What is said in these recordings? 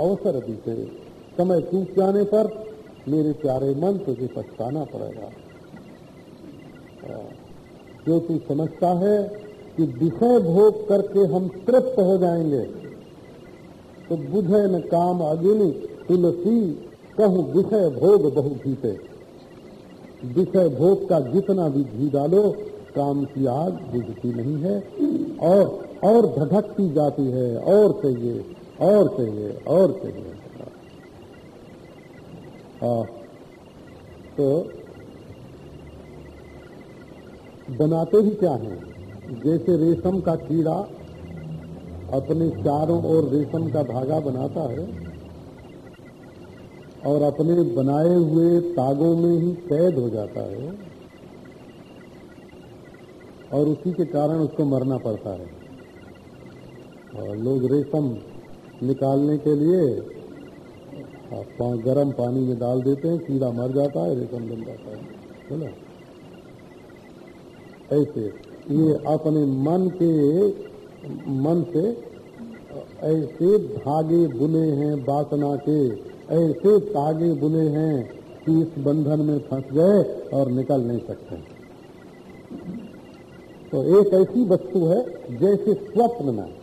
अवसर बीते समय चूक जाने पर मेरे प्यारे मन तुझे पछताना पड़ेगा। जो तू समझता है कि विषय भोग करके हम तृप्त हो जाएँगे तो बुझे न काम अगिनी, तुलसी, कहूँ विषय भोग बहु भीते। विषय भोग का जितना भी घी डालो, काम की आग बुझती नहीं है, और और धधकती जाती है, और चाहिए। और चाहिए और चाहिए। हाँ। तो बनाते ही क्या है? जैसे रेशम का कीड़ा अपने चारों ओर रेशम का धागा बनाता है और अपने बनाए हुए तागों में ही कैद हो जाता है और उसी के कारण उसको मरना पड़ता है। और लोग रेशम निकालने के लिए गर्म पानी में डाल देते हैं, कीड़ा मर जाता है, रेशम बन जाता है बोला ऐसे, ये अपने मन के, मन से ऐसे धागे बुने हैं वासना के, ऐसे तागे बुने हैं कि इस बंधन में फंस गए और निकल नहीं सकते। तो एक ऐसी वस्तु है, जैसे स्वप्न में।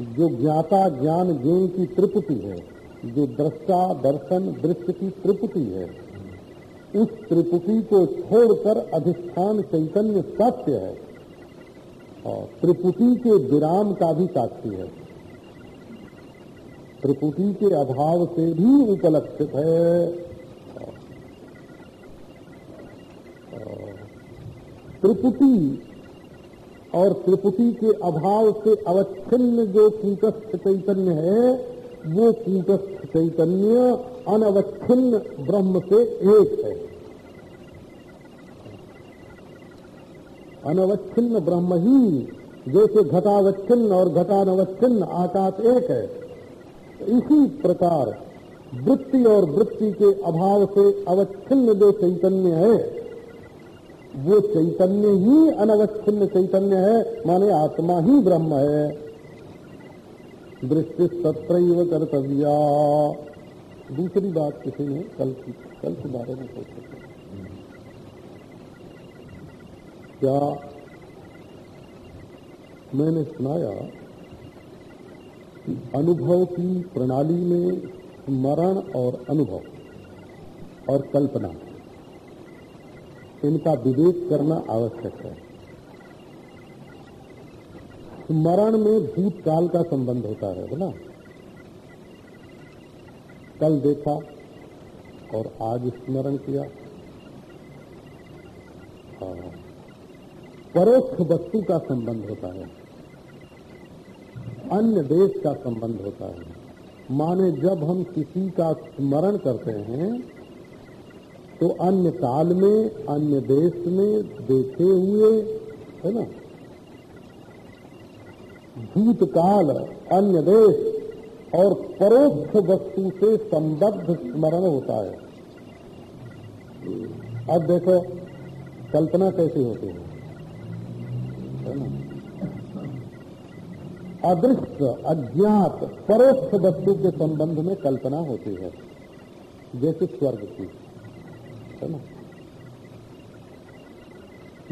जो ज्ञाता ज्ञान ज्ञ की त्रिपुटी है, जो दृष्टा दर्शन दृश्य की त्रिपुटी है, उस त्रिपुटी को छोड़कर अधिष्ठान चैतन्य सत्य है और त्रिपुटी के विराम का भी साक्षी है। त्रिपुटी के अभाव से भी उपलक्षित है। त्रिपुटी और त्रिपुटी के अभाव से अवच्छिन्न जो कूटस्थ चैतन्य है, वो कूटस्थ चैतन्य अनवच्छिन्न ब्रह्म से एक है। अनवच्छिन्न ब्रह्म ही जैसे घटावच्छिन्न और घटानवच्छिन्न आकाश एक है, इसी प्रकार वृत्ति और वृत्ति के अभाव से अवच्छिन्न जो चैतन्य है वो चैतन्य ही अनवच्छिन्न चैतन्य है, माने आत्मा ही ब्रह्म है। दृष्टि सत्र कर्तव्या। दूसरी बात किसी ने कल की, कल के बारे में सोचा क्या मैंने सुनाया कि अनुभव की प्रणाली में स्मरण और अनुभव और कल्पना। इनका विवेक करना आवश्यक है। स्मरण में भूतकाल का संबंध होता है बोला कल देखा और आज स्मरण किया। हाँ। परोक्ष वस्तु का संबंध होता है। अन्य देश का संबंध होता है। माने जब हम किसी का स्मरण करते हैं तो अन्य काल में, अन्य देश में देखे हुए, है ना? भूतकाल, अन्य देश और परोक्ष वस्तु से संबद्ध स्मरण होता है। अब देखो, कल्पना कैसे होती है? अदृश्य अज्ञात, परोक्ष वस्तु के संबंध में कल्पना होती है, जैसे स्वर्ग की। है ना?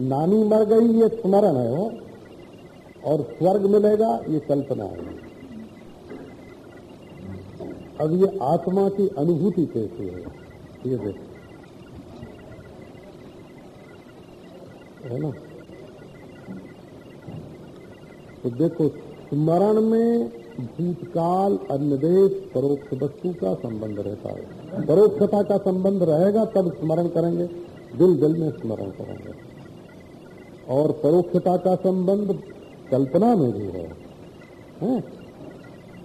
नानी मर गई, ये स्मरण है और स्वर्ग मिलेगा, ये कल्पना है। अब ये आत्मा की अनुभूति कैसी है? ये देखो। है ना? तो देखो, स्मरण में भूतकाल अन्यदेश परोक्ष वस्तु का संबंध रहता है। परोक्षता का संबंध रहेगा तब स्मरण करेंगे दिल दिल में स्मरण करेंगे। और परोक्षता का संबंध कल्पना में भी है, है?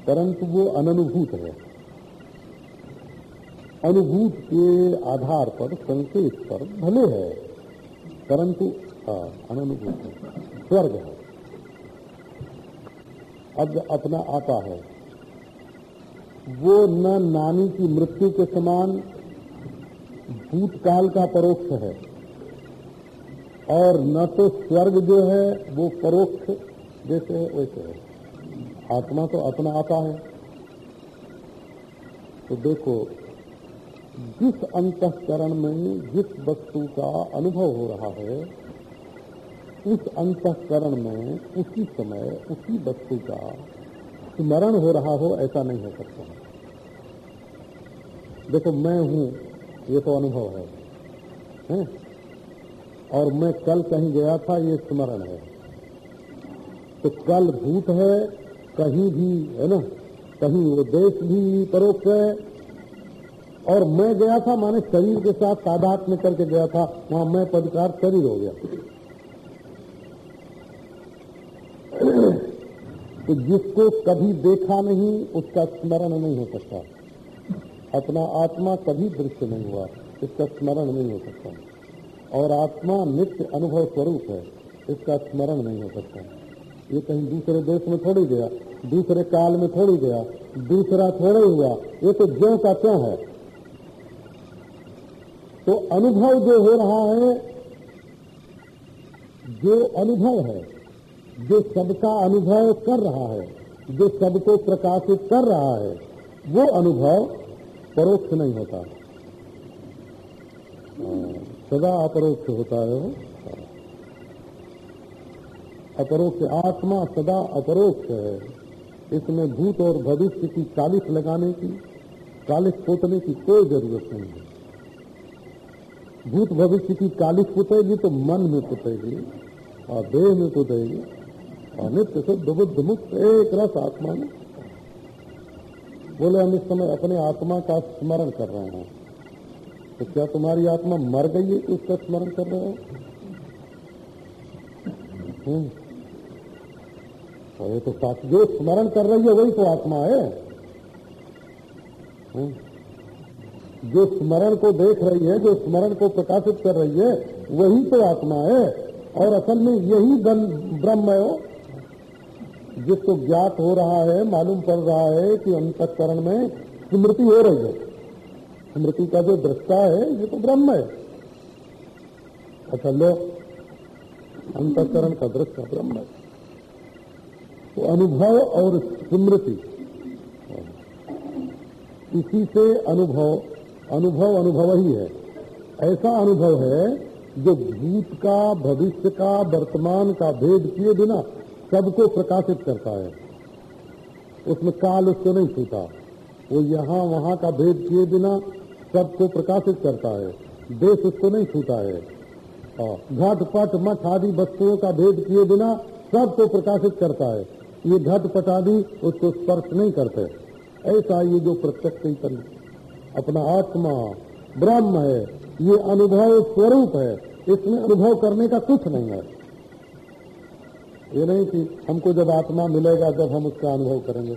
परंतु वो अनुभूत है। अनुभूत के आधार पर संकेत पर भले है परंतु अनुभूत है स्वर्ग है। अब अपना आता है। वो न नानी की मृत्यु के समान भूतकाल का परोक्ष है और न तो स्वर्ग जो है, वो परोक्ष जैसे है, वैसे है। आत्मा तो अपना आता है। तो देखो, जिस अंतकरण में, जिस वस्तु का अनुभव हो रहा है उस अंतकरण में उसी समय उसी वस्तु का स्मरण हो रहा हो ऐसा नहीं हो सकता। देखो मैं हूँ ये तो अनुभव है, है? और मैं कल कहीं गया था ये स्मरण है। तो कल भूत है कहीं भी है ना? कहीं वो देश भी परोक्ष है। और मैं गया था माने शरीर के साथ तादात में करके गया था वहाँ मैं पदकार शरीर हो गया। तो जिसको कभी देखा नहीं, उसका स्मरण नहीं हो सकता। अपना आत्मा कभी दृश्य नहीं हुआ, इसका स्मरण नहीं हो सकता। और आत्मा नित्य अनुभव स्वरूप है, इसका स्मरण नहीं हो सकता। ये कहीं दूसरे देश में थोड़ी गया, दूसरे काल में थोड़ी गया, दूसरा थोड़े हुआ, ये तो ज्यो का क्यों है। तो अनुभव जो हो रहा है, जो अनुभव है जो सबका अनुभव कर रहा है, जो सबको प्रकाशित कर रहा है, वो अनुभव परोक्ष नहीं होता। सदा अपरोक्ष होता है अपरोक्ष आत्मा सदा अपरोक्ष है। इसमें भूत और भविष्य की चालीस लगाने की, चालीस पोतने की कोई ज़रूरत नहीं है। भूत भविष्य की कालिश पुतेगी तो मन में पुतेगी, और देह में पुतेगी। अनित्य शुद्ध बुद्ध मुक्त, एक रस आत्मा में। बोले, हम इस समय अपने आत्मा का स्मरण कर रहे हैं। तो क्या तुम्हारी आत्मा मर गई है कि उसका स्मरण कर रहे हो? तो ये तो साथ जो स्मरण कर रही है, वही तो आत्मा है। जो स्मरण को देख रही है, जो स्मरण को प्रकाशित कर रही है, वही तो आत्मा है। और असल में यही ब्रह्म है जिसको ज्ञात हो रहा है, मालूम पड़ रहा है कि अंतकरण में स्मृति हो रही है। स्मृति का जो दृष्टा है, ये तो ब्रह्म है। अच्छा लो। अंतकरण का दृष्टा ब्रह्म है। तो अनुभव और स्मृति। इसी से अनुभव अनुभव अनुभव ही है। ऐसा अनुभव है, जो भूत का, भविष्य का, वर्तमान का भेद किए बिना सबको प्रकाशित करता है। उसमें काल उसको नहीं छूता। वो यहाँ वहाँ का भेद किए बिना सबको प्रकाशित करता है। देश उसको नहीं छूता है। घट पट मठ आदि वस्तुओं का भेद किए बिना सबको प्रकाशित करता है। ये घट पट आदि उसको स्पर्श नहीं करते। ऐसा ये जो प्रत्यक्ष चैतन्य अपना आत्मा ब्रह्म है, ये अनुभव स्वरूप है। इसमें अनुभव करने का कुछ नहीं है। ये नहीं कि हमको जब आत्मा मिलेगा, जब हम उसका अनुभव करेंगे।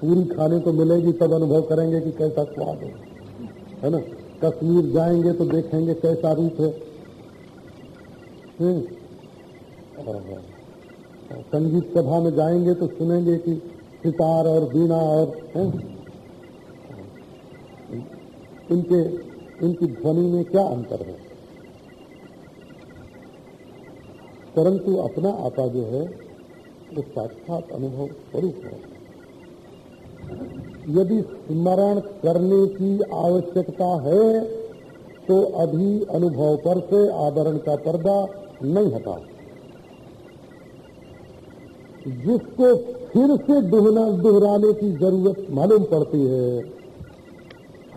पूरी खाने को मिलेगी, तब अनुभव करेंगे कि कैसा स्वाद है। है ना? कश्मीर जाएँगे तो देखेंगे कैसा रूप है। हम्म। संगीत सभा में जाएँगे तो सुनेंगे कि सितार और बीना और, है? इनके, इनकी ध्वनि में क्या अंतर है? परंतु अपना आपा जो है, वो साक्षात अनुभव स्वरूप है। यदि स्मरण करने की आवश्यकता है तो अभी अनुभव पर से आवरण का पर्दा नहीं हटा। जिसको फिर से दोहना, दोहराने की ज़रूरत मालूम पड़ती है,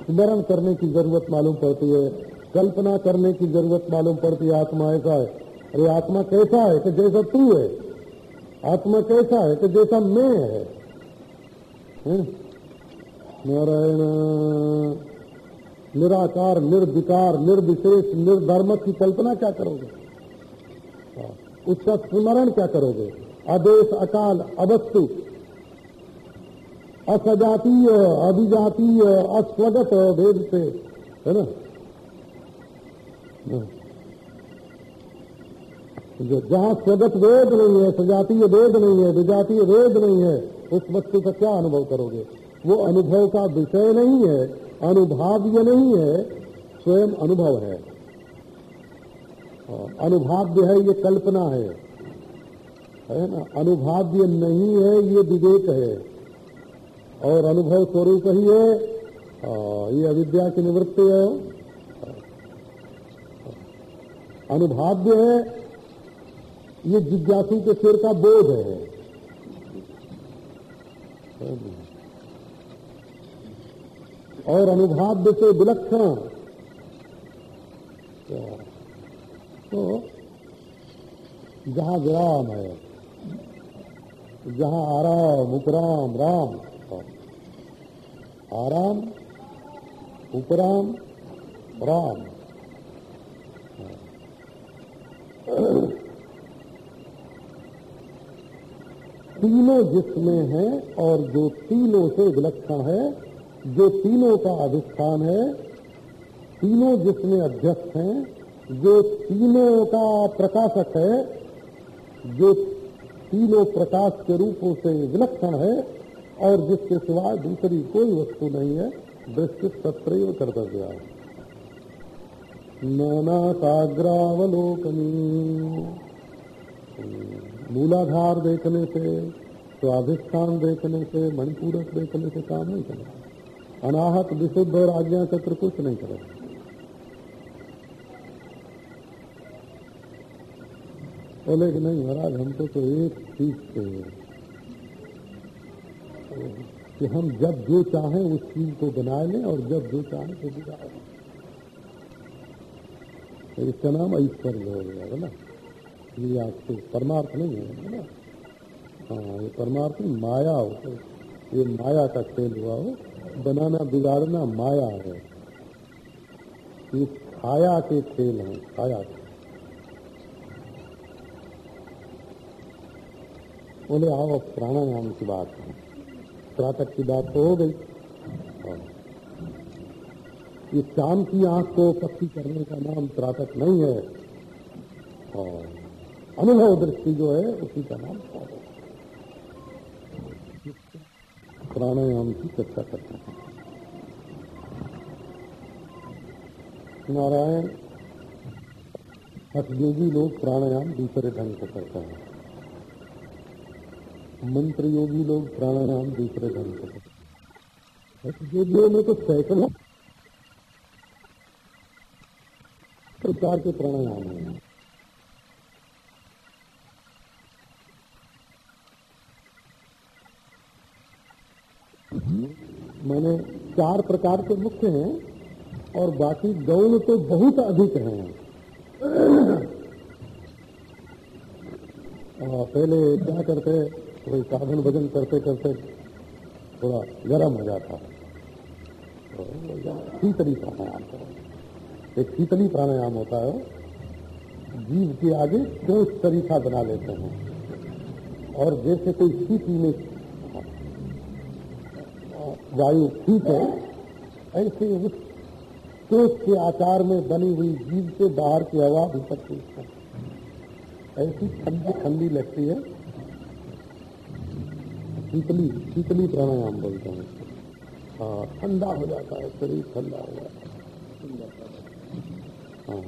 स्मरण करने की ज़रूरत मालूम पड़ती है, कल्पना करने की ज़रूरत मालूम पड़ती है, आत्मा ऐसा है। अरे आत्मा कैसा है कि जैसा तू है? आत्मा कैसा है कि जैसा मैं है? नारायण निराकार निर्विकार निर्विशेष निर्धर्म की कल्पना क्या करोगे? हाँ, उसका स्मरण क्या करोगे? आदेश अकाल अवस्तु। असजातीय अभिजातीय अस्वगत भेद से है ना? हाँ। जहाँ स्वगत वेद नहीं है, सजातीय वेद नहीं है, विजातीय वेद नहीं है, उस वस्तु का क्या अनुभव करोगे? वो अनुभव का विषय नहीं है, अनुभाव्य नहीं है, स्वयं अनुभव है। अनुभाव्य है, ये कल्पना है। है ना? अनुभाव्य नहीं है, ये विवेक है। और अनुभव स्वरूप ही है। ये अविद्या की निवृत्ति है। अनुभाव्य है ये जिज्ञासु के सिर का बोध है। और अनुभाव्य से विलक्षण। तो जहाँ विराम है, जहाँ आराम, उपराम, राम। आराम, उपराम, राम। तीनों जिसमें है और जो तीनों से विलक्षण है, जो तीनों का अधिष्ठान है, तीनों जिसमें अध्यक्ष हैं, जो तीनों का प्रकाशक है, जो तीनों प्रकाश के रूपों से विलक्षण है और जिसके सिवाय दूसरी कोई वस्तु नहीं है दृष्टि सत्रैव कर्तव्य नानासाग्रावलोकनी मूलाधार देखने से, स्वाधिष्ठान देखने से मणिपूरक देखने से काम नहीं चलेगा। अनाहत विशुद्ध और आज्ञा चक्र कुछ नहीं करेगा बोले कि नहीं महाराज हमको तो एक चीज़ से, कि हम जब जो चाहें उस चीज़ को बना लें और जब जो चाहें तो बिगाड़। लें तो इसका नाम ऐश्वर्य हो गया, है ना? ये आपको परमार्थ नहीं है ना? हाँ ये परमार्थ माया हो ये माया का खेल हुआ हो, बनाना बिगाड़ना माया है। ये छाया के खेल हैं छाया के। बोले, आओ प्राणायाम की बात है। प्रातक की बात तो हो गई। ये शाम की आँख को पक्की करने का नाम प्रातक नहीं है। और अनुभव दृष्टि जो है, उसी का नाम प्राणायाम की चर्चा करते हैं। नारायण हठयोगी लोग प्राणायाम दूसरे ढंग से करते हैं। मंत्र योगी लोग प्राणायाम दूसरे ढंग से करते योगियों में तो सैकड़ों प्रकार के प्राणायाम हैं मैंने चार प्रकार के मुख्य हैं और बाकी गौण तो बहुत अधिक हैं। पहले क्या करते कोई साधन भजन करते करते थोड़ा गर्म हो जाता। है तो शीतली प्राणायाम करो। एक शीतली प्राणायाम होता है, जीव के आगे क्यों तरीका बना लेते हैं। और जैसे कोई स्थिति में वायु ठीक है? ऐसे उस कोष के आकार में बनी हुई जीव से बाहर की हवा भीतर की ऐसी ठंडी ठंडी लगती है। शीतली शीतली प्राणायाम बोलते हैं हाँ ठंडा हो जाता है, शरीर ठंडा हो जाता है। हाँ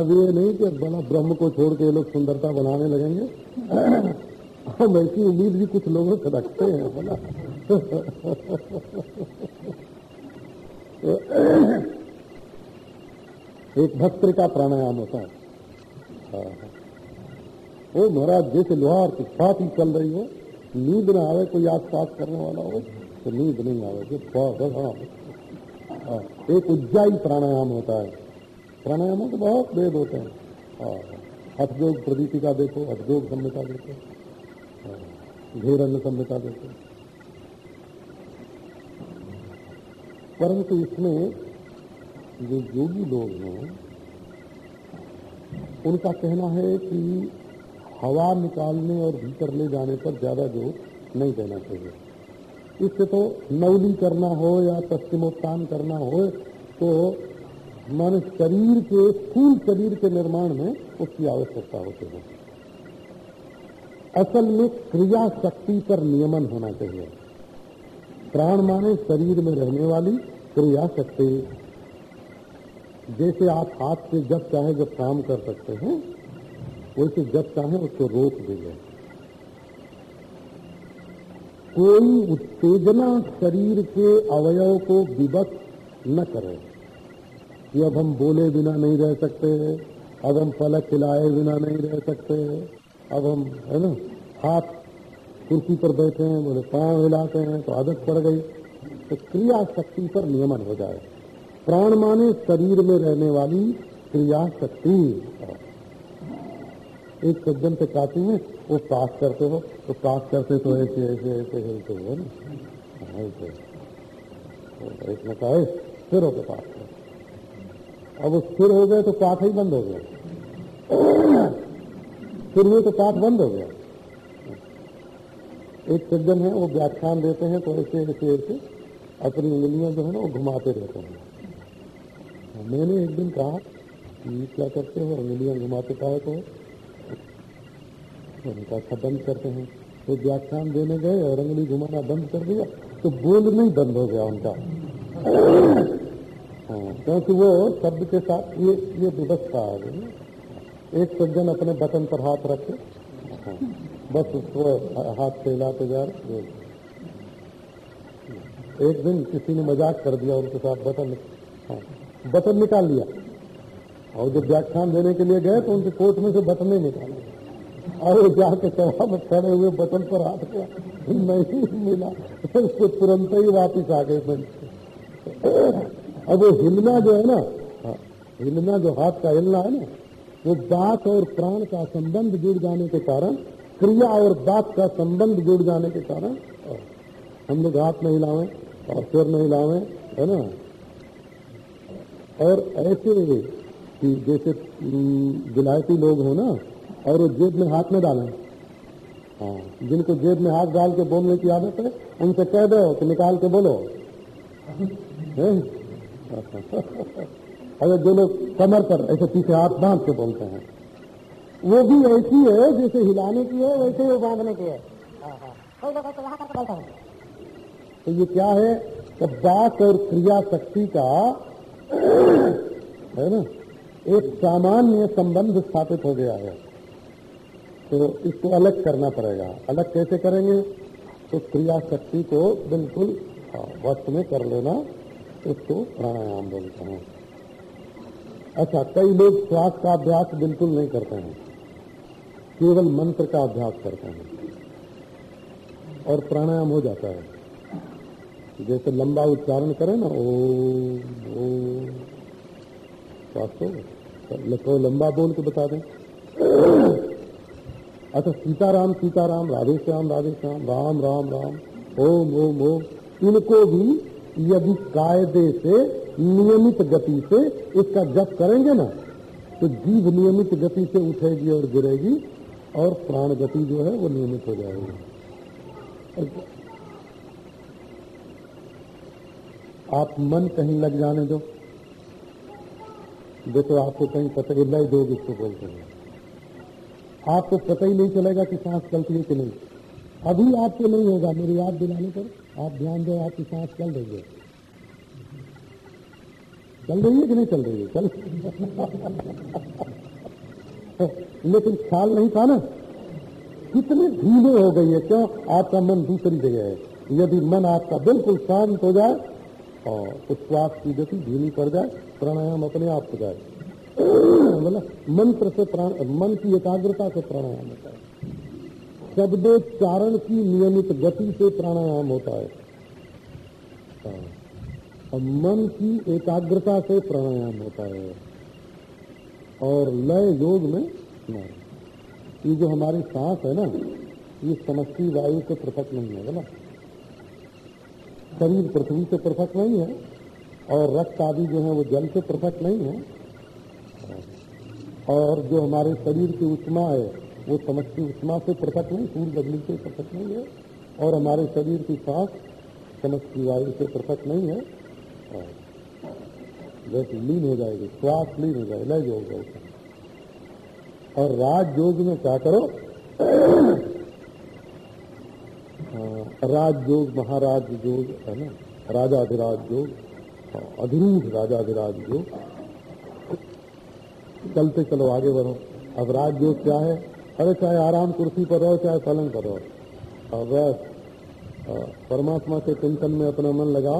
अब ये नहीं कि बड़ा ब्रह्म को छोड़ के लोग सुंदरता बनाने लगेंगे। हम ऐसी उम्मीद भी कुछ लोगों से रखते हैं बोला एक भक्त का प्राणायाम होता है। हाँ, हाँ। वो महाराज जैसे लोहार की साथ ही चल रही हो नींद ना आवे कोई आस पास करने वाला हो तो नींद नहीं आवे जो हाँ। एक उज्जाई प्राणायाम होता है। प्राणायामों तो बहुत वेद होते हैं। हठयोग प्रदीति का देखो हठयोग संहिता देखो घेरन संहिता देखो। परंतु इसमें जो योगी लोग हैं, उनका कहना है कि हवा निकालने और भीतर ले जाने पर ज़्यादा ज़ोर नहीं देना चाहिए। इससे तो नवली करना हो या पश्चिमोत्थान करना हो तो मन शरीर के, स्थूल शरीर के निर्माण में उसकी आवश्यकता होती है। असल में क्रिया शक्ति पर नियमन होना चाहिए। प्राण माने शरीर में रहने वाली क्रिया शक्ति। जैसे आप हाथ से जब चाहे जब काम कर सकते हैं, वैसे जब चाहे उसको रोक दीजिए कोई उत्तेजना शरीर के अवयव को विवश न करे। कि अब हम बोले बिना नहीं रह सकते, अब हम पलक खिलाए बिना नहीं रह सकते, अब हम, है ना, हाथ कुर्सी पर बैठे हैं, बोले, पाँव हिलाते हैं तो आदत पड़ गई। तो क्रिया शक्ति पर नियमन हो जाए। प्राण माने शरीर में रहने वाली क्रिया शक्ति एक सज्जन से कहते हैं, वो पास करते हो तो पास करते तो ऐसे ऐसे ऐसे हिलते हुए ना? स्थिर होकर पास कर। अब वो स्थिर हो गए तो पाठ ही बंद हो गया। फिर हुए तो पाठ बंद हो गया। एक सज्जन है वो व्याख्यान देते हैं तो ऐसे ऐसे ऐसे अपनी उंगलियाँ जो है ना वो घुमाते रहते हैं। मैंने एक दिन कहा कि क्या करते हो उंगलियाँ घुमाते पाए तो उनका अच्छा बंद करते हैं। तो व्याख्यान देने गए और अंगली घुमाना बंद कर दिया तो बोल नहीं बंद हो गया उनका। हाँ क्योंकि वो शब्द के साथ ये ये व्यवस्था आ गई। एक सज्जन अपने बटन पर हाथ रखे। हाँ, बस उसको हाथ से हिलाते जा रहे एक दिन किसी ने मज़ाक कर दिया उनके साथ बटन हाँ, बटन निकाल लिया। और जब व्याख्यान देने के लिए गए तो उनके कोट में से बटन नहीं निकाले। और जाके सभा में खड़े हुए बटन पर हाथ किया नहीं मिला। उसको तुरंत ही वापिस आ गए अब वो हिलना जो है ना हाँ, हिलना जो हाथ का हिलना है ना वो बात और प्राण का संबंध जुड़ जाने के कारण क्रिया और बात का संबंध जुड़ जाने के कारण हम लोग हाथ नहीं हिलावें और सिर नहीं लावे, है ना? और ऐसे कि जैसे विलायती लोग हो ना, और वो जेब में हाथ में डालें। हाँ जिनको जेब में हाथ डाल के बोलने की आदत है, उनसे कह दो कि निकाल के बोलो। अगर जो लोग कमर पर ऐसे पीछे हाथ बाँध के बोलते हैं। वो भी ऐसी है जैसे हिलाने की है वैसे वो बांधने की है। तो ये क्या है? तो बात और क्रिया शक्ति का है ना? एक सामान्य संबंध स्थापित हो गया है। तो इसको अलग करना पड़ेगा। अलग कैसे करेंगे? तो क्रिया शक्ति को बिल्कुल वक्त में कर लेना। इसको प्राणायाम बोलते हैं। अच्छा कई लोग श्वास का अभ्यास बिल्कुल नहीं करते हैं। केवल मंत्र का अभ्यास करते हैं और प्राणायाम हो जाता है। जैसे लंबा उच्चारण करें ना ओ ओ को लंबा बोल के बता दें। अच्छा सीताराम सीताराम राधे श्याम राधे श्याम राम राम राम, ओम ओम ओम। इनको भी यदि कायदे से, नियमित गति से इसका जप करेंगे ना तो जीव नियमित गति से उठेगी और गिरेगी। और प्राण गति जो है वो नियमित हो जाएगी। आप मन कहीं लग जाने दो देखो आपको कहीं पता ही लय दो इसको बोलते हैं। आपको पता ही नहीं चलेगा कि सांस चलती है कि नहीं। अभी आपको नहीं होगा, मेरी याद दिलाने पर आप ध्यान दो, आपकी सांस चल रही है। चल रही है कि नहीं चल रही है? चल। लेकिन ख्याल नहीं था ना? कितने धीमे हो गई है क्यों? आपका मन दूसरी जगह है। यदि मन आपका बिल्कुल शांत हो जाए, और तो की गति धीमी पड़ जाए, प्राणायाम अपने आप हो जाए। मतलब मंत्र से प्राण, मन की एकाग्रता से प्राणायाम होता है। शब्दोच्चारण की नियमित गति से प्राणायाम होता है। हाँ। और मन की एकाग्रता से प्राणायाम होता है। और लय योग में ये जो हमारी सांस है ना, ये समष्टि वायु से पृथक नहीं है बोला शरीर पृथ्वी से पृथक नहीं है और रक्त आदि जो है वो जल से पृथक नहीं है। और जो हमारे शरीर की उष्मा है, वो समष्टि उष्मा से पृथक नहीं, सूर्य अग्नि से पृथक नहीं है। और हमारे शरीर की सांस समष्टि वायु से पृथक नहीं है। जैसे लीन हो जाएगी श्वास लीन हो जाएगी लय योग और राज योग में क्या करो? राज योग महाराज योग है ना? राजाधिराज योग अधिरूढ़ राजाधिराज योग चलते चलो, आगे बढ़ो। अब राज योग क्या है? अरे चाहे आराम कुर्सी पर रहो, चाहे पलंग पर रहो। और बस परमात्मा के चिंतन में अपना मन लगा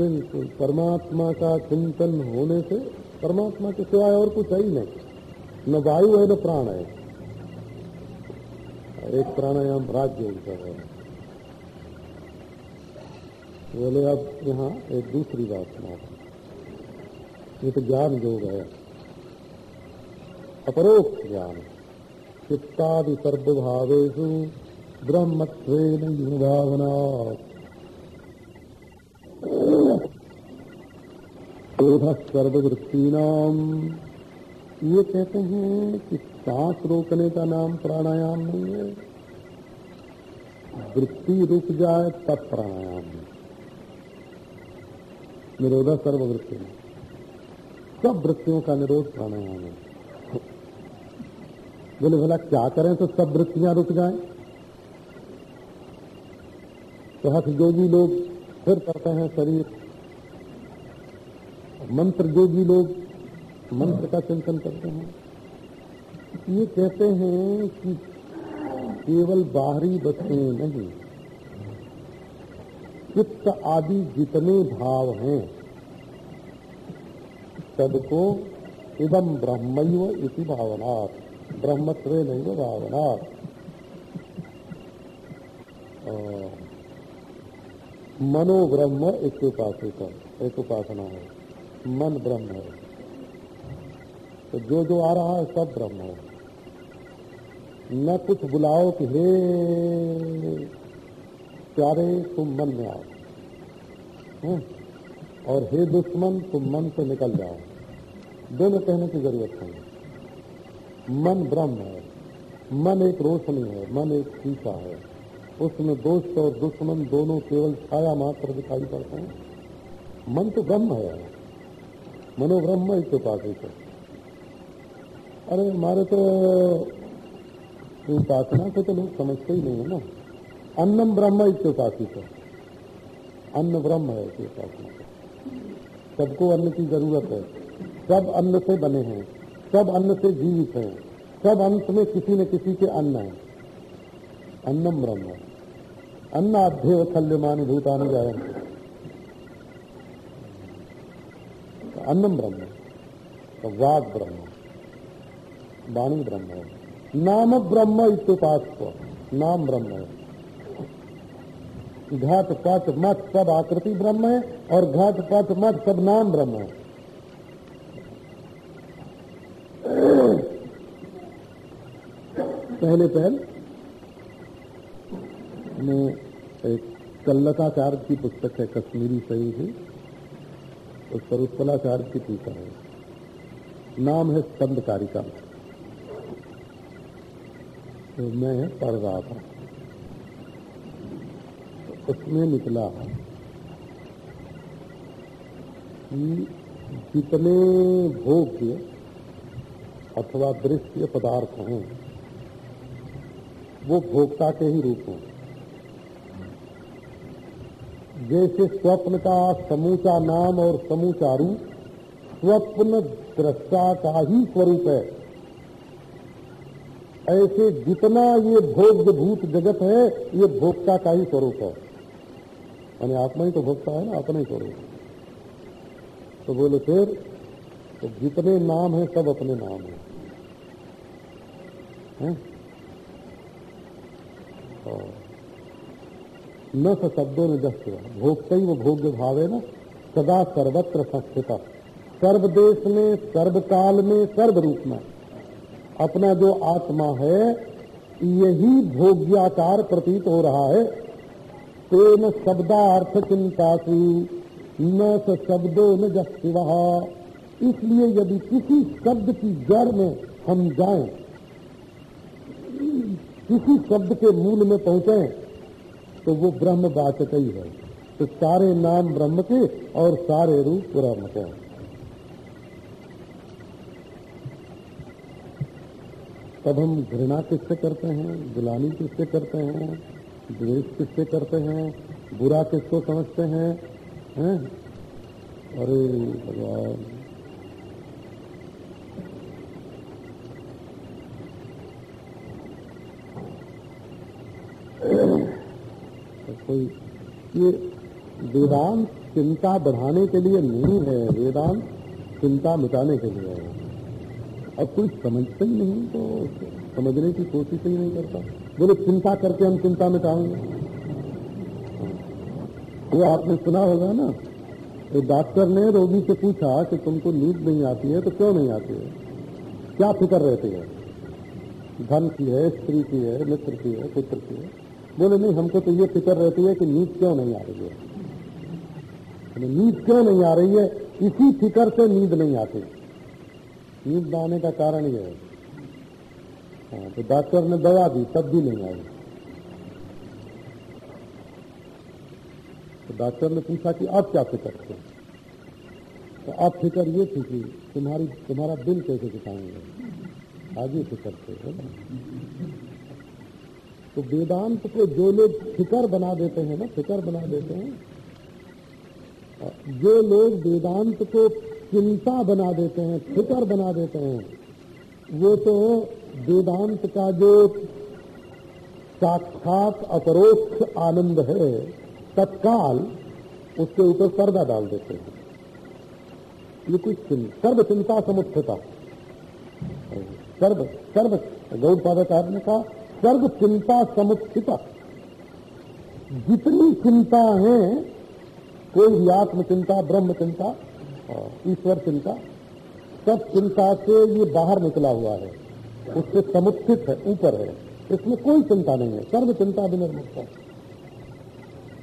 बिल्कुल परमात्मा का चिंतन होने से परमात्मा के सिवाय और कुछ है ही नहीं। न वायु है, न प्राण है। एक प्राणायाम राज्य उनका है। बोले, अब यहाँ एक दूसरी बात ये तो ज्ञान योग है। अपरोक्ष ज्ञान। चित्तादि सर्वभावेशु ब्रह्मत्वेन भावना क्रोध सर्ववृत्ति नाम ये कहते हैं कि सांस रोकने का नाम प्राणायाम नहीं है। वृत्ति रुक जाए तब प्राणायाम। है निरोधा सर्ववृत्ति। में सब वृत्तियों का निरोध प्राणायाम है। बोले, भला क्या करें तो सब वृत्तियाँ रुक जाए? तो हथ योगी लोग फिर करते हैं शरीर। मंत्र जोगी लोग मंत्र का चिंतन करते हैं। ये कहते हैं कि केवल बाहरी वस्तुएँ नहीं, चित्त आदि जितने भाव हैं, सबको इदम ब्रह्म इसी भावना ब्रह्मत्व नहीं भावना मनोब्रह्म एक उपासित एक उपासना है। मन ब्रह्म है। तो जो जो आ रहा है, सब ब्रह्म है। न कुछ बुलाओ कि, हे, प्यारे, तुम मन में आओ। है? और हे दुश्मन, तुम मन से निकल जाओ। दोनों कहने की ज़रूरत नहीं मन ब्रह्म है। मन एक रोशनी है, मन एक शीशा है। उसमें दोस्त और दुश्मन दोनों केवल छाया मात्र दिखाई पड़ते हैं। मन तो ब्रह्म है। मनोब्रह्म इत्युपासित अरे, हमारे तो उपासना से तो लोग समझते ही नहीं है ना। अन्नम ब्रह्म इत्युपासित है अन्न ब्रह्म है इसके उपासना सबको अन्न की ज़रूरत है। सब अन्न से बने हैं। सब अन्न से जीवित हैं। सब अंत में किसी न किसी के अन्न है। अन्नम ब्रह्म। अन्न अध्यय खल्यमानी भूतानी जायंती अन्नम ब्रह्म तो ब्रह्म वाणी ब्रह्म। नाम ब्रह्म इतुपास्व नाम ब्रह्म। है घाट पथ मत सब आकृति ब्रह्म है, और घाट पथ मत सब नाम ब्रह्म है। पहले पहल में एक कल्लकाचार्य की पुस्तक है, कश्मीरी सही थी उस पर उत्पलाचार्य की टीका है। नाम है स्कंद कारिका तो मैं पढ़ रहा था। उसमें निकला कि जितने भोग्य अथवा दृश्य पदार्थ हैं, वो भोक्ता के ही रूप हैं। जैसे स्वप्न का समूचा नाम और समूचा रूप स्वप्न दृष्टा का ही स्वरूप है। ऐसे जितना ये भोग्य भूत जगत है ये भोक्ता का ही स्वरूप है। मैंने आत्मा ही तो भोक्ता है ना अपने ही स्वरूप तो बोले फिर तो जितने नाम है सब अपने नाम है, है? और न स शब्दों ने दस्य भोक्त वो भोग्य भाव न, सदा सर्वत्र संस्थित। सर्वदेश में, सर्वकाल में सर्व रूप में। अपना जो आत्मा है, यही भोग्याकार प्रतीत हो रहा है। तेन शब्दार्थ चिंतासु न स शब्दों न जस्वा इसलिए यदि किसी शब्द की जड़ में हम जाएँ, किसी शब्द के मूल में पहुँचे तो वो ब्रह्म वाचक ही है। तो सारे नाम ब्रह्म के और सारे रूप ब्रह्म के। तब हम घृणा किससे करते हैं? गुलामी किससे करते हैं? द्वेष किससे करते हैं? बुरा किसको समझते हैं? हैं? अरे भगवान तो कोई। ये वेदांत चिंता बढ़ाने के लिए नहीं है, वेदांत चिंता मिटाने के लिए है। और कोई समझते ही नहीं तो समझने की कोशिश ही नहीं करता। बोले, चिंता करके हम चिंता मिटाएँगे। वो आपने सुना होगा ना तो डॉक्टर ने रोगी से पूछा कि तुमको नींद नहीं आती है तो क्यों नहीं आती है? क्या फ़िक्र रहती है? धन की है, स्त्री की है, मित्र की है, पुत्र की है। बोले नहीं हमको तो ये फ़िक्र रहती है कि नींद क्यों नहीं आ रही है। नींद क्यों नहीं आ रही है? इसी फ़िक्र से नींद नहीं आती। नींद न आने का कारण ये है। हाँ, तो डॉक्टर ने दवा दी तब भी नहीं आई। तो डॉक्टर ने पूछा कि आप क्या फ़िक्र थे? तो आप फ़िक्र ये थी कि तुम्हारी तुम्हारा दिल कैसे दिखाएँगे आज ये फ़िक्र थे तो वेदांत को जो लोग फिकर बना देते हैं ना, फिकर बना देते हैं, जो लोग वेदांत को चिंता बना देते हैं, फिकर बना देते हैं, वो तो वेदांत का जो साक्षात अपरोक्ष आनंद है, तत्काल उसके ऊपर पर्दा डाल देते हैं। ये कुछ सर्व चिंता समुत्थता। सर्व सर्व, गौरपादक ने कहा सर्व चिंता समुत्थिता। जितनी चिंता है, कोई भी आत्म चिंता, ब्रह्म चिंता ईश्वर चिंता, सब चिंता से ये बाहर निकला हुआ है। उससे समुत्थित है, ऊपर है। इसमें कोई चिंता नहीं है। सर्व चिंता विनिर्मुक्त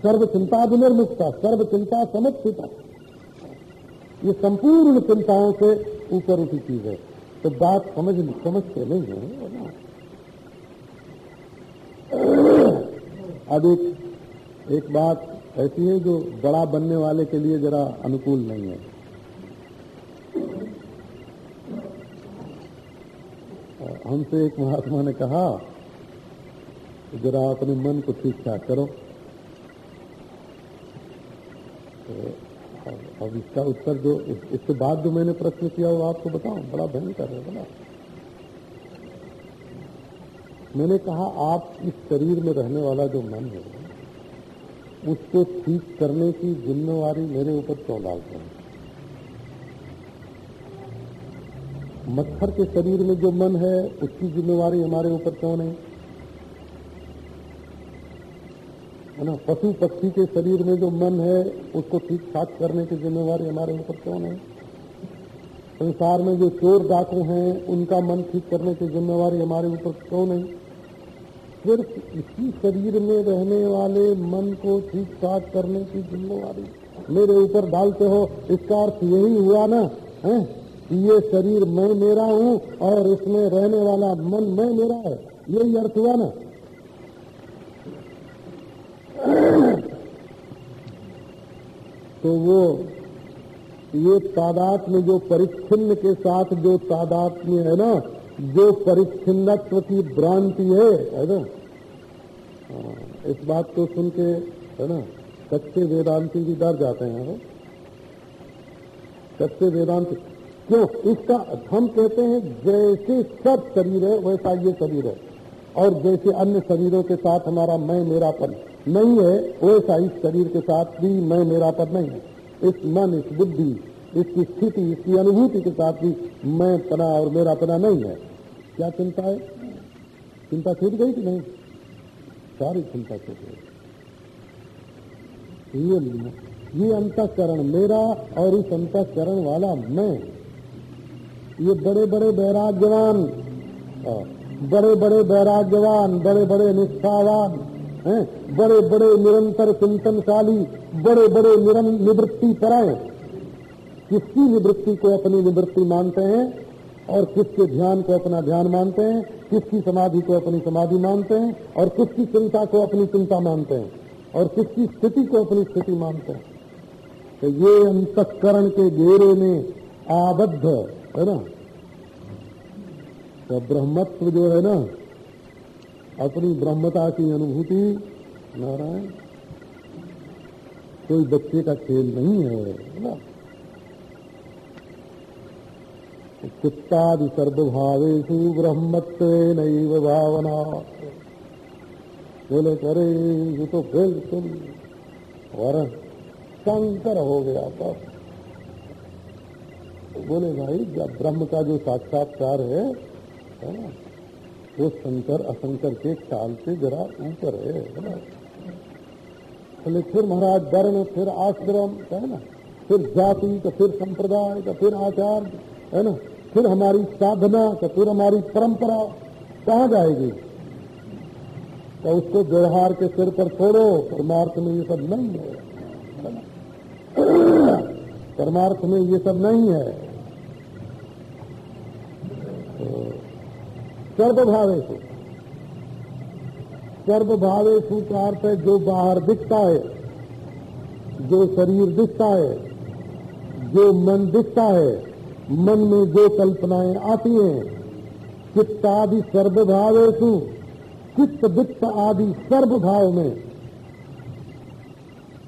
सर्व चिंता विनिर्मुक्ता सर्व चिंता समुत्थिता ये संपूर्ण चिंताओं से ऊपर उठी चीज़ है। तो बात समझ, समझते नहीं है। अब एक एक बात ऐसी है, जो बड़ा बनने वाले के लिए जरा अनुकूल नहीं है। हमसे एक महात्मा ने कहा, जरा अपने मन को ठीक ठाक करो। तो अब इसका उत्तर जो इसके बाद जो मैंने प्रश्न किया, वो आपको बताऊँ। बड़ा भयंकर है, बड़ा। मैंने कहा, आप इस शरीर में रहने वाला जो मन है, उसको ठीक करने की जिम्मेवारी मेरे ऊपर क्यों डालते हैं? मच्छर के शरीर में जो मन है, उसकी जिम्मेवारी हमारे ऊपर क्यों नहीं? है ना? पशु पक्षी के शरीर में जो मन है, उसको ठीक ठाक करने की जिम्मेवारी हमारे ऊपर क्यों नहीं? संसार में जो चोर डाकू हैं, उनका मन ठीक करने की जिम्मेवारी हमारे ऊपर क्यों नहीं? सिर्फ़ इसी शरीर में रहने वाले मन को ठीक ठाक करने की जिम्मेवारी मेरे ऊपर डालते हो, इसका अर्थ यही हुआ ना, है? कि ये शरीर मैं मेरा हूँ और इसमें रहने वाला मन मैं मेरा है। यही अर्थ हुआ ना? तो वो ये तादात में जो परिच्छिन्न के साथ जो तादात में है ना जो परिच्छिन्नत्व की भ्रांति है है ना? हाँ, इस बात को सुन के है ना कच्चे वेदांति भी डर जाते हैं कच्चे वेदांत क्यों? इसका हम कहते हैं जैसे सब शरीर है वैसा ये शरीर है। और जैसे अन्य शरीरों के साथ हमारा मैं मेरापन नहीं है वैसा इस शरीर के साथ भी मैं मेरापन नहीं है। इस मन, इस बुद्धि, इसकी स्थिति, इसकी अनुभूति के साथ भी मैं पना और मेरा पना नहीं है। क्या चिंता है? चिंता छूट गई कि नहीं? सारी चिंता छूट गई। ये ये अंतकरण मेरा और इस अंतकरण वाला मैं। ये बड़े बड़े बैराग्यवान बड़े बड़े बैराग्यवान बड़े बड़े निष्ठावान हैं। बड़े बड़े निरंतर चिंतनशाली बड़े बड़े निवृत्ति पराए किसकी निवृत्ति को अपनी निवृत्ति मानते हैं और किसके ध्यान को अपना ध्यान मानते हैं, किसकी समाधि को अपनी समाधि मानते हैं और किसकी चिंता को अपनी चिंता मानते हैं और किसकी स्थिति को अपनी स्थिति मानते हैं। तो ये अंतकरण के घेरे में आबद्ध, है ना? तो ब्रह्मत्व जो है ना अपनी ब्रह्मता की अनुभूति, नारायण, कोई बच्चे का खेल नहीं है ना? चित्तादि सर्वभावेशु ब्रह्मत्व नैव भावना। बोले करे ये तो बिल्कुल और शंकर हो गया तब बोले, भाई, जब ब्रह्म का जो साक्षात्कार है है ना वो शंकर अशंकर के काल से जरा ऊपर है ना? बोले, फिर महाराज वर्ण, फिर आश्रम, है ना? फिर जाति तो फिर संप्रदाय तो फिर आचार, है ना? फिर हमारी साधना तो फिर हमारी परंपरा, कहाँ जाएगी? तो उसको व्यवहार के सिर पर छोड़ो, परमार्थ में ये सब नहीं है परमार्थ में ये सब नहीं है। सर्वभावे से सर्वभावे का अर्थ है जो बाहर दिखता है, जो शरीर दिखता है, जो मन दिखता है, मन में जो कल्पनाएँ आती हैं चित्तादि सर्वभावेशु चित्त वित्त आदि सर्वभाव में।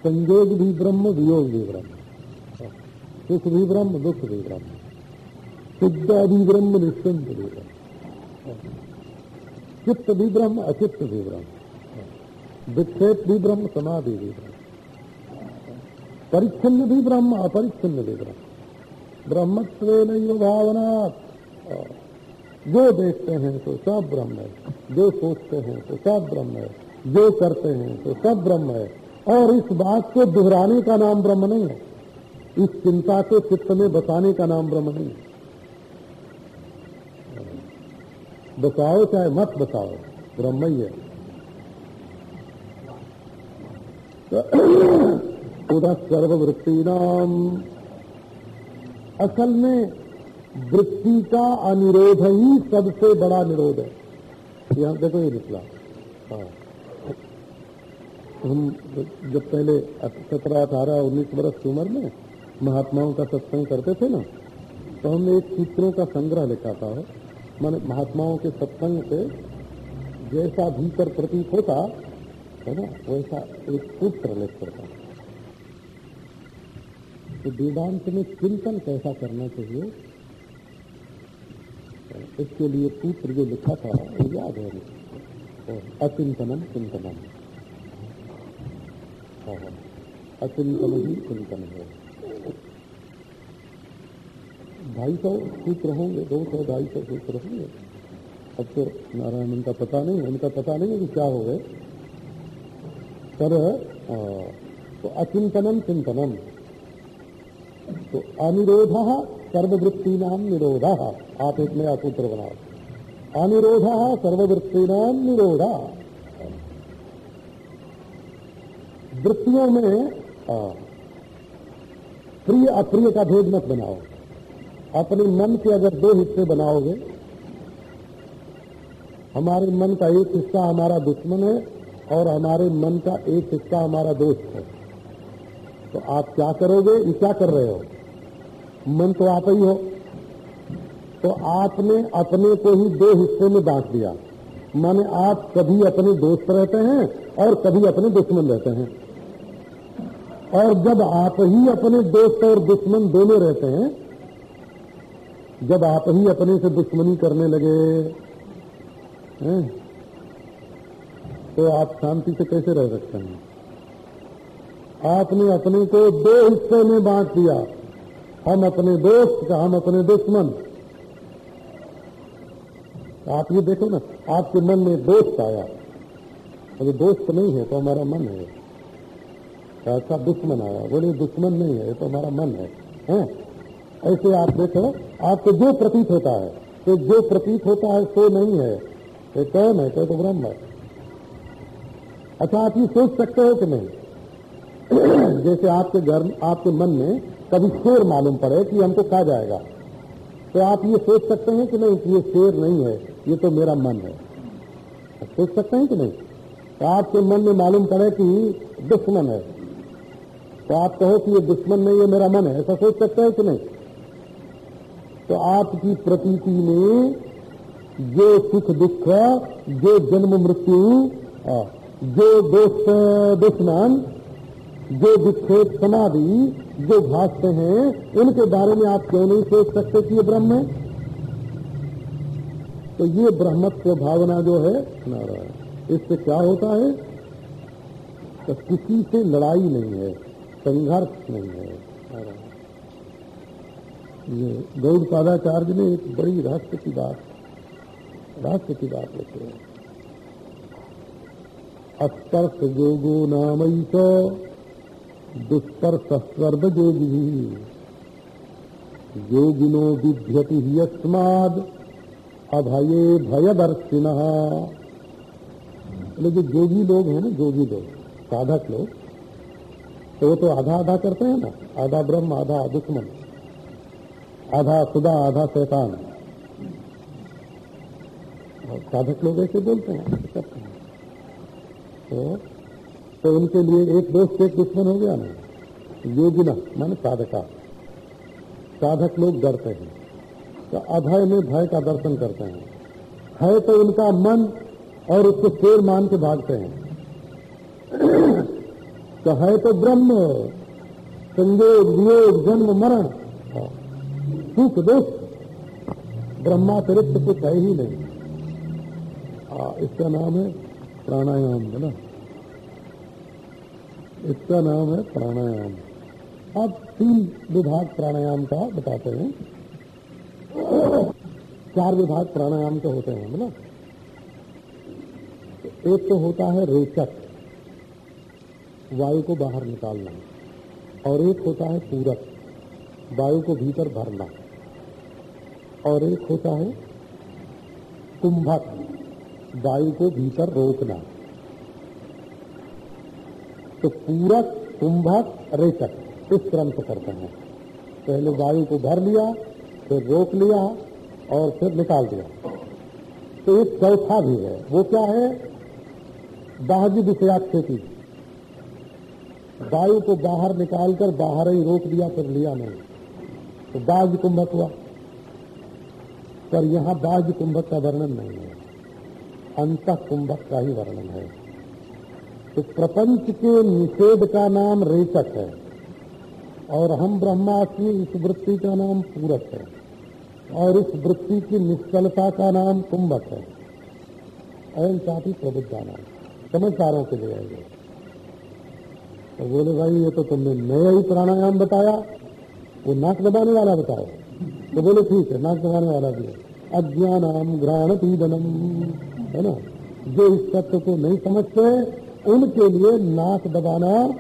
संयोग भी ब्रह्म, वियोग भी ब्रह्म। सुख भी ब्रह्म, दुख भी ब्रह्म। शुद्ध भी ब्रह्म, निश्चिंत भी ब्रह्म। चित्त भी ब्रह्म अचित्त भी ब्रह्म विक्षेप भी ब्रह्म समाधि भी ब्रह्म परिच्छिन्न भी ब्रह्म अपरिच्छिन्न भी ब्रह्म ब्रह्मत्व नहीं भावना जो देखते हैं तो सब ब्रह्म है। जो सोचते हैं तो सब ब्रह्म है। जो करते हैं तो सब ब्रह्म है। और इस बात को दोहराने का नाम ब्रह्म नहीं है। इस चिंता को चित्त में बसाने का नाम ब्रह्म नहीं है। बसाओ चाहे मत बसाओ ब्रह्म ही है। उधर सर्ववृत्ति नाम असल में वृत्ति का अनिरोध ही सबसे बड़ा निरोध है। यहाँ देखो ये निकला। हाँ। हम जब पहले सत्रह, अठारह, उन्नीस वर्ष की उम्र में महात्माओं का सत्संग करते थे ना तो हमने एक सूत्रों का संग्रह लिखा था। मैंने महात्माओं के सत्संग से जैसा भीतर प्रतीत होता, है ना, वैसा एक सूत्र लिख करता। तो वेदांत में चिंतन कैसा करना चाहिए? इसके लिए सूत्र जो लिखा था, वो याद है तो अचिंतनम चिंतनम। अचिंतन ही चिंतन है। ढाई सौ सूत्र होंगे, दो सौ, ढाई सौ सूत्र होंगे। अब तो नारायण उनका पता नहीं उनका पता नहीं है कि क्या हो गए। पर तो अचिंतनम चिंतनम। तो अनिरोध सर्ववृत्ति नाम निरोध। आप एक नया सूत्र बनाओ। अनिरोध सर्ववृत्ति नाम निरोधा। वृत्तियों में प्रिय अप्रिय का भेद मत बनाओ। अपने मन के अगर दो हिस्से बनाओगे, हमारे मन का एक हिस्सा हमारा दुश्मन है और हमारे मन का एक हिस्सा हमारा दोस्त है। तो आप क्या करोगे? ये क्या कर रहे हो? मन तो आप ही हो। तो आपने अपने को ही दो हिस्से में बांट दिया। माने आप कभी अपने दोस्त रहते हैं और कभी अपने दुश्मन रहते हैं। और जब आप ही अपने दोस्त और दुश्मन दोनों रहते हैं जब आप ही अपने से दुश्मनी करने लगे, हैं? तो आप शांति से कैसे रह सकते हैं? आपने अपने को दो हिस्से में बांट दिया। हम अपने दोस्त का, हम अपने दुश्मन। आप ये देखो ना, आपके मन में दोस्त आया। अगर दोस्त नहीं है तो हमारा मन है। ऐसा दुश्मन आया। बोले, दुश्मन नहीं है तो हमारा मन है। हैं? ऐसे आप देखो आपको जो प्रतीत होता है तो जो प्रतीत होता है सो नहीं है। तो कौन है? तो, तो ब्रह्म है। अच्छा आप ये सोच सकते हो कि नहीं? जैसे आपके घर आपके मन में कभी शेर मालूम पड़े कि हमको खा जाएगा। तो आप ये सोच सकते हैं कि नहीं ये शेर नहीं है ये तो मेरा मन है। सोच सकते हैं कि नहीं? तो आपके मन में मालूम पड़े कि दुश्मन है। तो आप कहो कि ये दुश्मन नहीं है मेरा मन है। ऐसा सोच सकते हैं कि नहीं? तो आपकी प्रतीति में जो सुख दुख जो जन्म मृत्यु जो दोस्त दुश्मन जो विक्षेप समाधि, जो भाषते हैं उनके बारे में आप क्यों नहीं सोच सकते कि ये ब्रह्म है? तो ये ब्रह्मत्व भावना जो है, नारायण, इससे क्या होता है? तो किसी से लड़ाई नहीं है, संघर्ष नहीं है ये गौड़ पादाचार्य ने एक बड़ी रहस्य की बात, रहस्य की बात लिखी है। अस्पर्श जोगो नाम दुष्पर्श स्वर्ग जोगी। योगिनो विध्यति अस्माद अभये भयदर्शिन। जो योगी लोग हैं ना योगी लोग, साधक लोग तो वो तो आधा आधा करते हैं ना, आधा ब्रह्म, आधा दुश्मन। आधा खुदा आधा शैतान। साधक लोग ऐसे बोलते हैं करते हैं। तो, तो उनके लिए एक दोस्त एक दुश्मन हो गया ना। योगिना माने साधका। साधक लोग डरते हैं। तो अभय में भय का दर्शन करते हैं। है तो उनका मन और उसको शेर मान के भागते हैं। तो है तो ब्रह्म संयोग वियोग जन्म मरण। सुख दुख ब्रह्मातिरिक्त कुछ है ही नहीं। आ, इसका नाम है प्राणायाम है ना? इसका नाम है प्राणायाम। अब तीन विभाग प्राणायाम का बताते हैं। चार विभाग प्राणायाम के होते हैं ना? एक तो होता है रेचक वायु को बाहर निकालना और एक होता है पूरक वायु को भीतर भरना। और एक होता है कुंभक, वायु को भीतर रोकना। तो पूरक, कुंभक, रेचक, इस क्रम से करते हैं। पहले वायु को भर लिया, फिर रोक लिया और फिर निकाल दिया। तो एक चौथा भी है। वो क्या है? बाह्य खेती वायु को बाहर निकालकर बाहर ही रोक दिया, फिर लिया नहीं। तो बाह्य कुंभक हुआ। पर यहाँ बाह्य कुंभक का वर्णन नहीं है। अंत कुंभक का ही वर्णन है। तो प्रपंच के निषेध का नाम रेचक है और हम ब्रह्मास्मि इस वृत्ति का नाम पूरक है और इस वृत्ति की निष्कलता का नाम कुंभक है। साथ ही प्रबुद्धा नाम समझदारों के लिए है तो बोले, भाई, ये तो तुमने नया ही प्राणायाम बताया। वो नाक दबाने वाला बताया। तो बोले, ठीक है, नाक दबाने वाला भी है। अज्ञानाम पीडनम है ना? जो इस तत्व को नहीं समझते, उनके लिए नाक दबाना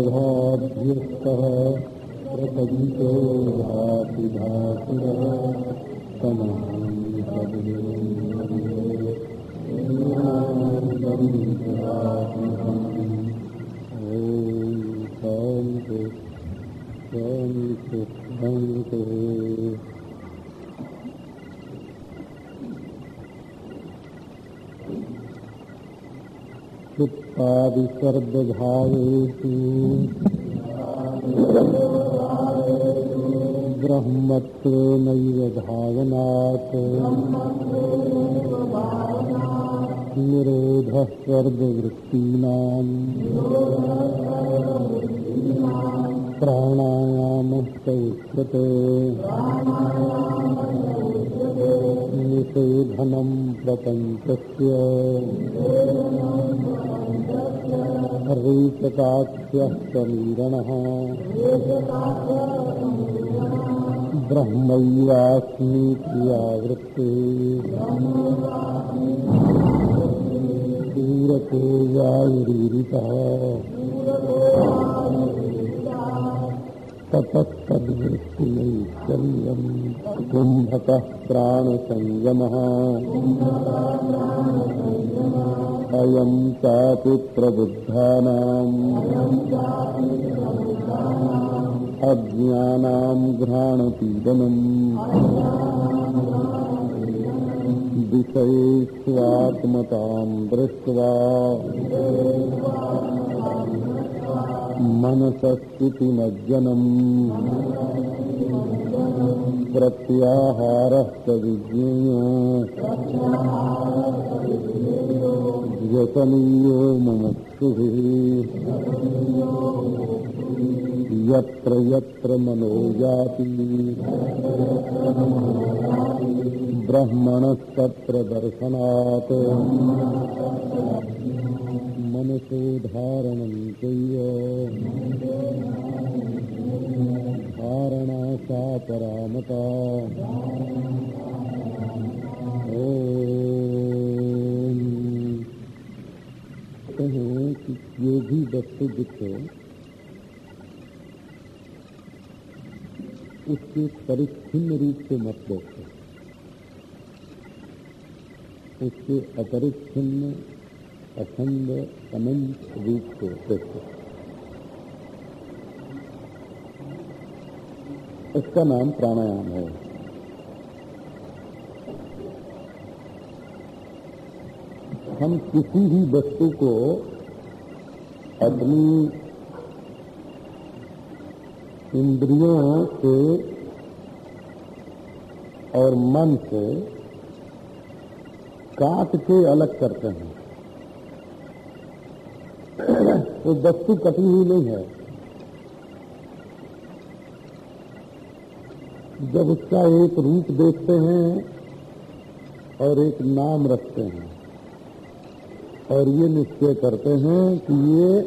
पादप्रभाभ्यस्तः प्रपञ्चो भाति भासुरः चित्तादिसर्वभावेषु ब्रह्मत्वेनैव भावनात्। निरोधः सर्ववृत्तीनाम् प्राणायामश्च उच्यते। निषेधनम् प्रपञ्चस्य। रीचकाख्यः समीरणः ब्रह्मैवास्मि क्रियावृत्ते सूरतो वायुरीरितः ततस्तद्वृत्तिनैश्चल्यम् कुम्भकः प्राणसंयमः। अयम् चापि प्रबुद्धानाम् अज्ञानाम् घ्राणपीडनम्। विषयेष्वात्मताम् दृष्ट्वा। मनसस्थितिमज्जनम्। प्रत्याहारः स विज्ञेयो। व्यसनीयो मुमुक्षुभिः यत्र यत्र मनो ब्रह्मणस्तत्र दर्शनात्। मनसोधारणम् चैव। धारणा सा परामता। कहें कि जो भी वस्तु दिखे, उसके परिच्छिन्न रूप से मत देखो। उसके अपरिच्छिन्न अखंड अनंत रूप से देखो। इसका नाम प्राणायाम है। हम किसी भी वस्तु को अपनी इंद्रियों से और मन से काट के अलग करते हैं। वो वस्तु कटी हुई नहीं है। जब उसका एक रूप देखते हैं और एक नाम रखते हैं। और ये निश्चय करते हैं कि ये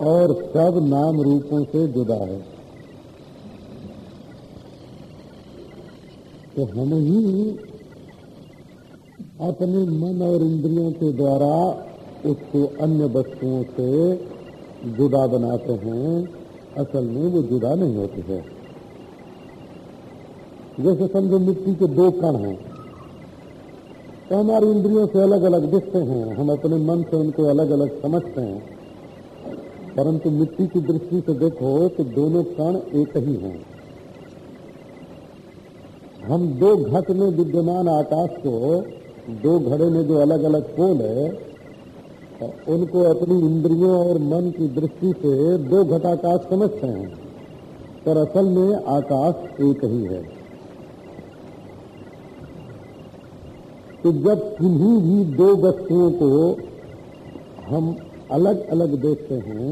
और सब नाम रूपों से जुदा है। तो हम ही अपने मन और इंद्रियों के द्वारा उसको अन्य वस्तुओं से जुदा बनाते हैं। असल में वो जुदा नहीं होते हैं। जैसे समझो मिट्टी के दो कण हैं। तो हमारी इंद्रियों से अलग अलग दिखते हैं। हम अपने मन से उनको अलग अलग समझते हैं। परंतु मिट्टी की दृष्टि से देखो तो दोनों कण एक ही हैं। हम दो घट में विद्यमान आकाश को, दो घड़े में जो अलग अलग पोल है, उनको अपनी इंद्रियों और मन की दृष्टि से दो घटाकाश समझते हैं। पर असल में आकाश एक ही है। तो जब किन्हीं भी दो वस्तुओं को हम अलग अलग देखते हैं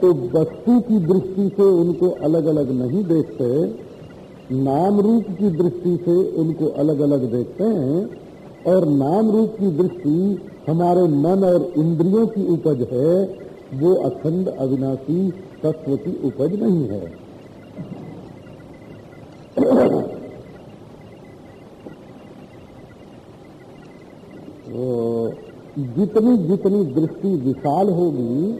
तो वस्तु की दृष्टि से उनको अलग अलग नहीं देखते नाम रूप की दृष्टि से उनको अलग अलग देखते हैं, और नाम रूप की दृष्टि हमारे मन और इंद्रियों की उपज है, वो अखंड अविनाशी तत्व की उपज नहीं है। जितनी जितनी दृष्टि विशाल होगी